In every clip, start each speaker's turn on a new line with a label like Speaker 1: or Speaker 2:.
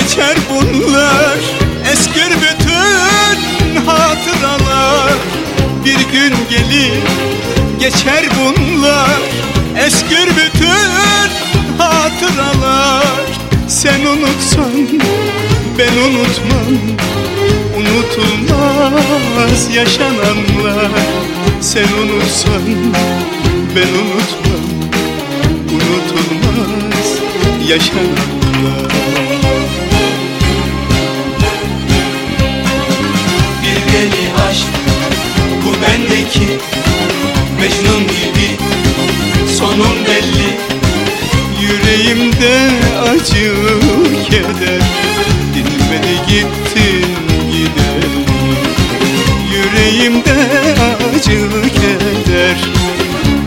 Speaker 1: geçer bunlar. Esker bütün hatıralar. Bir gün gelir geçer bunlar. Esker bütün hatıralar. Sen unutsan ben unutmam. Unutulmaz yaşananlar. Sen unutsan ben unutmam. Unutulmaz yaşananlar.
Speaker 2: Mecnun gibi sonun belli.
Speaker 1: Yüreğimde acı keder. Dinmedi gittin gider Yüreğimde acı keder.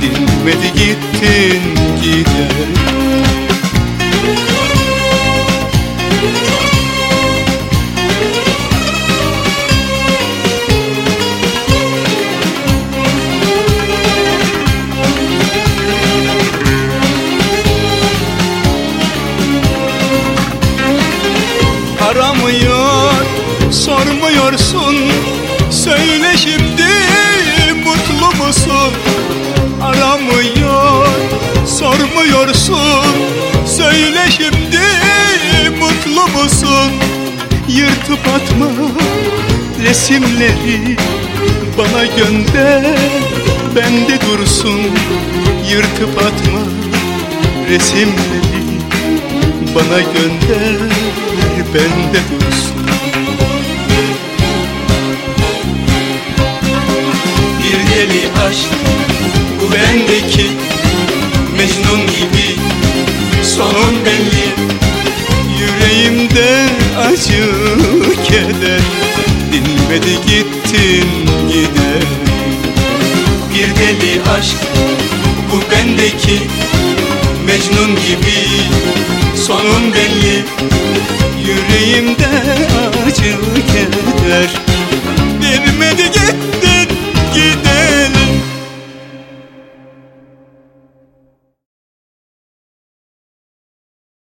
Speaker 1: Dinmedi gittin gider Sormuyorsun? Söyle şimdi mutlu musun? Aramıyor Sormuyorsun? Söyle şimdi mutlu musun? Yırtıp atma resimleri Bana gönder bende dursun. Yırtıp atma resimleri bana gönder bende dursun
Speaker 2: aşk bu bendeki Mecnun gibi sonun belli.
Speaker 1: Yüreğimde acı keder. Dinmedi gittin gider.
Speaker 2: Bir deli aşk bu bendeki Mecnun gibi sonun belli.
Speaker 1: Yüreğimde acı keder. Dinmedi gittin